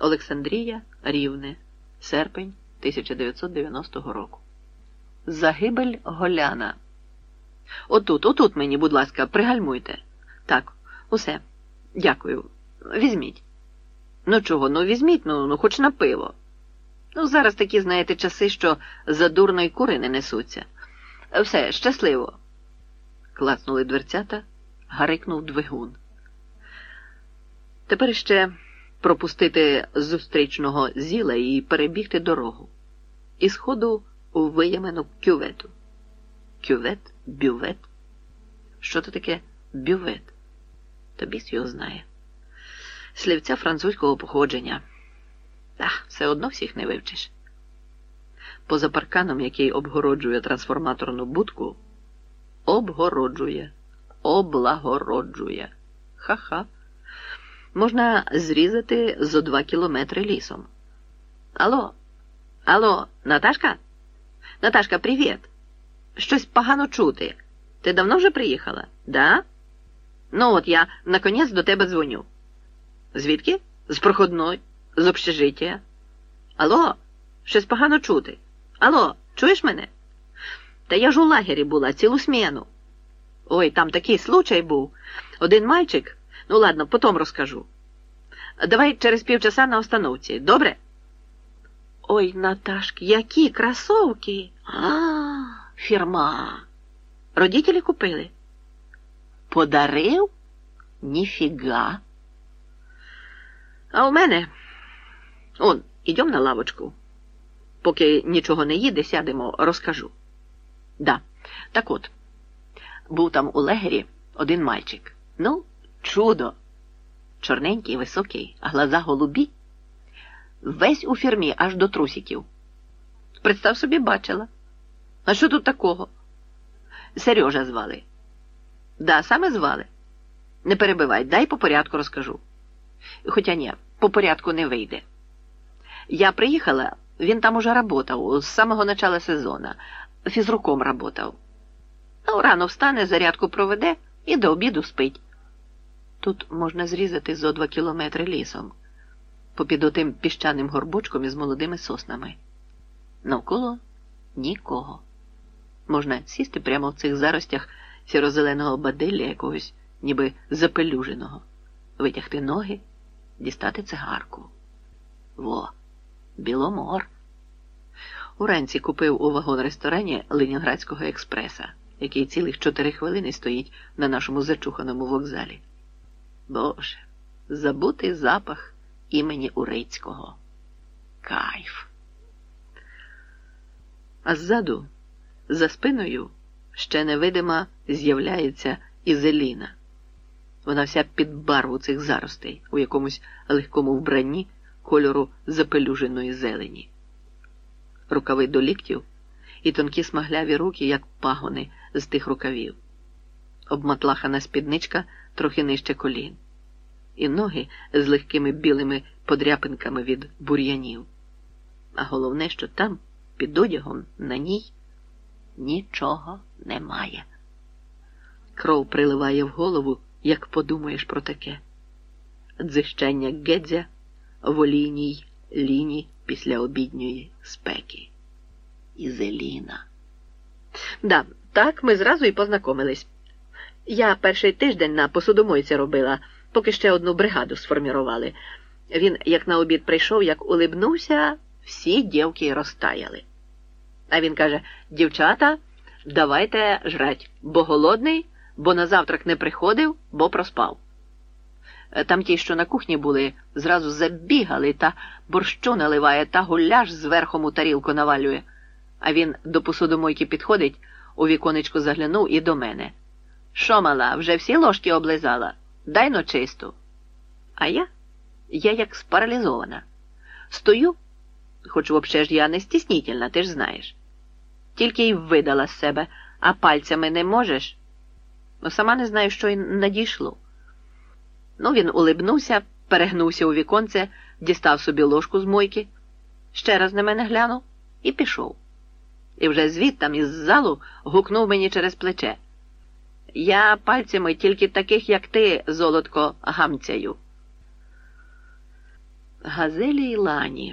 Олександрія, Рівне, серпень 1990 року. Загибель Голяна. Отут, отут мені, будь ласка, пригальмуйте. Так, усе. Дякую. Візьміть. Ну чого, ну візьміть, ну, ну хоч на пиво. Ну, зараз такі, знаєте, часи, що за дурно й кури не несуться. Все, щасливо. Клацнули дверцята, гарикнув двигун. Тепер ще пропустити зустрічного зіла і перебігти дорогу. І сходу у виямену кювету. Кювет, бювет. Що це таке бювет? Та біс його знає. Слівця французького походження. Ах, все одно всіх не вивчиш. Поза парканом, який обгороджує трансформаторну будку, обгороджує, облагороджує. Ха-ха. Можна зрізати зо два кілометри лісом. Алло, алло, Наташка? Наташка, привіт. Щось погано чути. Ти давно вже приїхала? Да? Ну, от я наконець до тебе дзвоню. Звідки? З проходної, з общежиття. Алло, щось погано чути. Алло, чуєш мене? Та я ж у лагері була цілу сміну. Ой, там такий случай був. Один мальчик, ну ладно, потім розкажу. Давай через півчаса на остановці, добре? Ой, Наташки, які кросовки! А, фірма. Родителі купили. Подарив? Ніфіга. А у мене. Он, ідем на лавочку. Поки нічого не їде, сядемо, розкажу. Да, так от, був там у легері один мальчик. Ну, чудо. Чорненький, високий, а глаза голубі. Весь у фірмі аж до трусиків. Представ собі, бачила. А що тут такого? Сережа звали. Да, саме звали. Не перебивай, дай по порядку розкажу. Хоча ні, по порядку не вийде. Я приїхала, він там уже работав з самого начала сезону, фізруком работав. Ну, рано встане, зарядку проведе і до обіду спить. Тут можна зрізати зо два кілометри лісом, попід отим піщаним горбочком із молодими соснами. Навколо нікого. Можна сісти прямо в цих заростях сірозеленого баделля якогось, ніби запелюженого, витягти ноги, дістати цигарку. Во, Біломор. Уранці купив у вагон-ресторані Ленінградського експреса, який цілих чотири хвилини стоїть на нашому зачуханому вокзалі. Боже, забутий запах імені Урицького. Кайф. А ззаду, за спиною, ще невидима з'являється Ізеліна. Вона вся під барву цих заростей у якомусь легкому вбранні кольору запелюженої зелені. Рукави до ліктів і тонкі смагляві руки, як пагони з тих рукавів. Обматлахана спідничка трохи нижче колін, і ноги з легкими білими подряпинками від бур'янів. А головне, що там, під одягом, на ній, нічого немає. Кров приливає в голову, як подумаєш про таке. Дзищання гедзя в олійній ліні після обідньої спеки. Ізеліна. Да, так ми зразу і познайомились. Я перший тиждень на посудомойці робила, поки ще одну бригаду сформірували. Він, як на обід прийшов, як улибнувся, всі дівки розтаяли. А він каже: дівчата, давайте жрать, бо голодний, бо на завтрак не приходив, бо проспав. Там ті, що на кухні були, зразу забігали та борщу наливає, та гуляш зверхом у тарілку навалює. А він до посудомойки підходить, у віконечко заглянув і до мене. Що, мала, вже всі ложки облизала? Дай но чисту. А я? Я як спаралізована. Стою, хоч взагалі ж я не стіснітельна, ти ж знаєш. Тільки й видала з себе, а пальцями не можеш. Ну, сама не знаю, що й надійшло. Ну, він улибнувся, перегнувся у віконце, дістав собі ложку з мойки, ще раз на мене глянув і пішов. І вже звідтам із залу гукнув мені через плече. Я пальцями тільки таких, як ти, золотко, гамцяю. Газелі й лані.